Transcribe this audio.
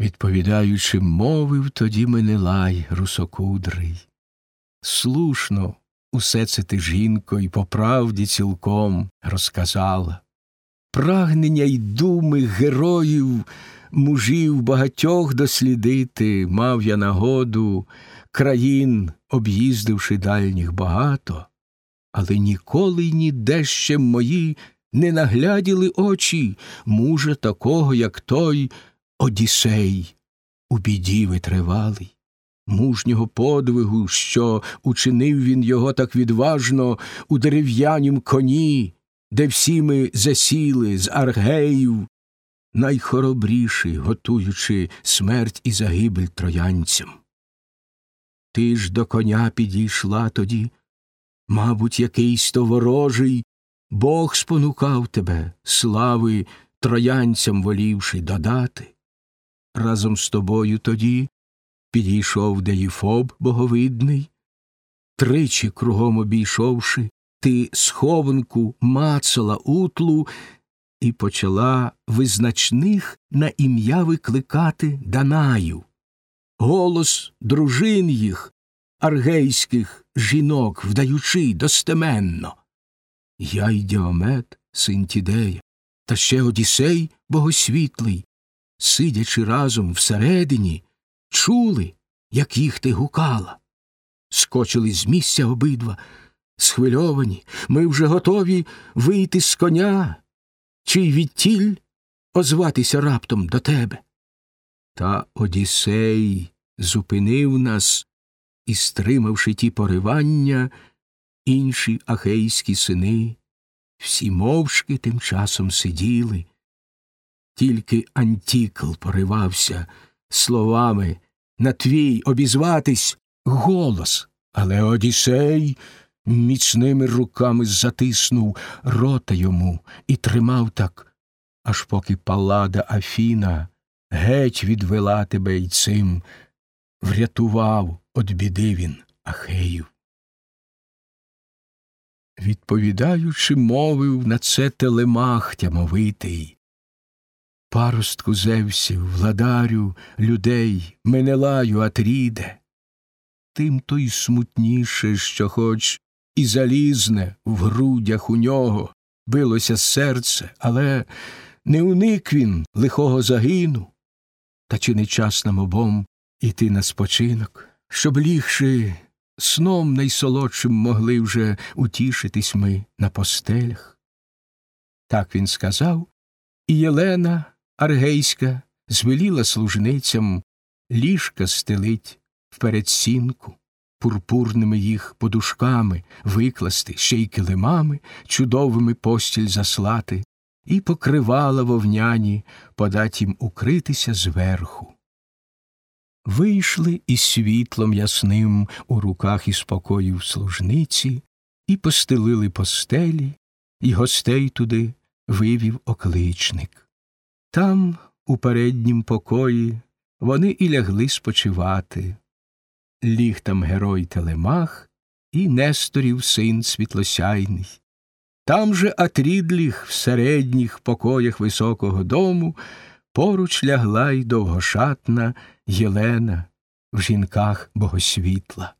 Відповідаючи, мовив тоді Менелай русокудрий. Слушно, усе це ти, жінко, і по правді цілком розказала. Прагнення й думи героїв, мужів багатьох дослідити, мав я нагоду, країн, об'їздивши дальніх багато, але ніколи й ніде ще мої не нагляділи очі мужа такого, як той Одісей, у біді витривалий, мужнього подвигу, що учинив він його так відважно у дерев'янім коні, де всі ми засіли з аргеїв, найхоробріший, готуючи смерть і загибель троянцям. Ти ж до коня підійшла тоді, мабуть, якийсь то ворожий, Бог спонукав тебе, слави троянцям волівши додати. Разом з тобою тоді підійшов Деїфоб боговидний, тричі кругом обійшовши, ти схованку мацала утлу і почала визначних на ім'я викликати Данаю. Голос дружин їх, аргейських жінок, вдаючи достеменно. Я й Діомет, син Тідея, та ще Одісей богосвітлий, сидячи разом всередині, чули, як їх ти гукала. Скочили з місця обидва, схвильовані, ми вже готові вийти з коня, чи відтіль озватися раптом до тебе. Та Одісей зупинив нас і, стримавши ті поривання, інші ахейські сини, всі мовчки тим часом сиділи, тільки Антікл поривався словами на твій обізватись голос, але Одісей міцними руками затиснув рота йому і тримав так, аж поки палада Афіна геть відвела тебе й цим, врятував од біди він Ахеїв. Відповідаючи, мовив на це телемах тямовитий. Паростку Зевсів, владарю, людей, Менелаю, Атріде, тим то й смутніше, що хоч і залізне в грудях у нього билося серце, але не уник він лихого загину, та чи не час нам обом іти на спочинок, щоб лігши сном найсолодшим могли вже утішитись ми на постелях. Так він сказав, і Єлена Аргейська звеліла служницям ліжка стелить в передсінку, пурпурними їх подушками викласти, ще й килимами, чудовими постіль заслати, і покривала вовняні подать їм укритися зверху. Вийшли із світлом ясним у руках і спокоїв служниці, і постелили постелі, і гостей туди вивів окличник. Там, у переднім покої, вони і лягли спочивати. Ліг там герой Телемах і Несторів син світлосяйний. Там же Атрідліх в середніх покоях високого дому поруч лягла й довгошатна Єлена в жінках богосвітла.